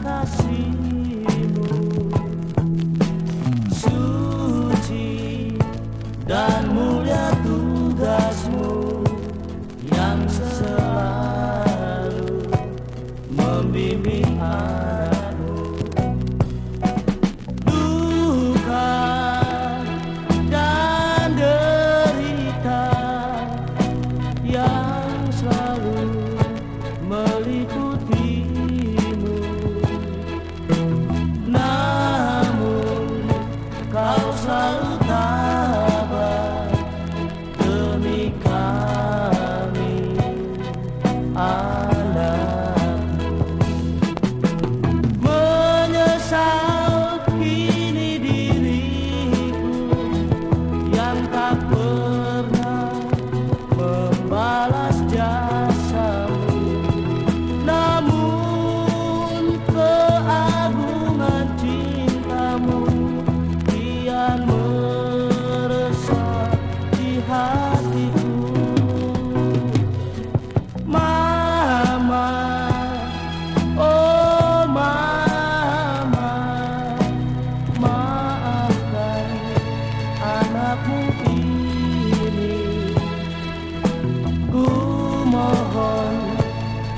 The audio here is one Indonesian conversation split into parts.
kasihmu. Suci dan mulia tugasmu yang selalu membimbing aku duka dan derita yang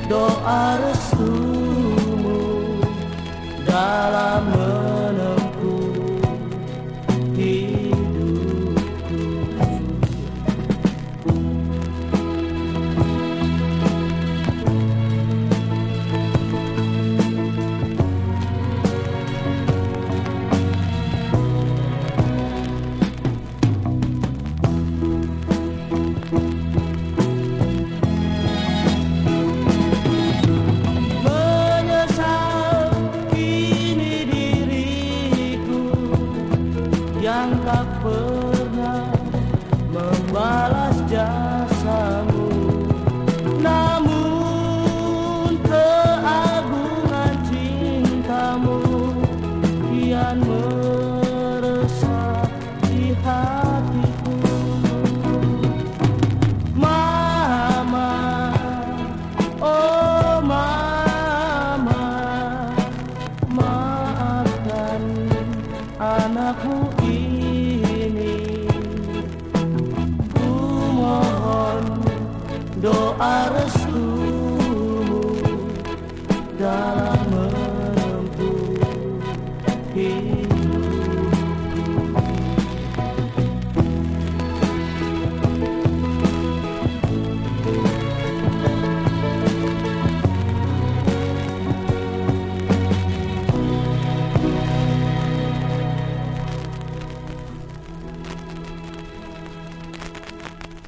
do arrestu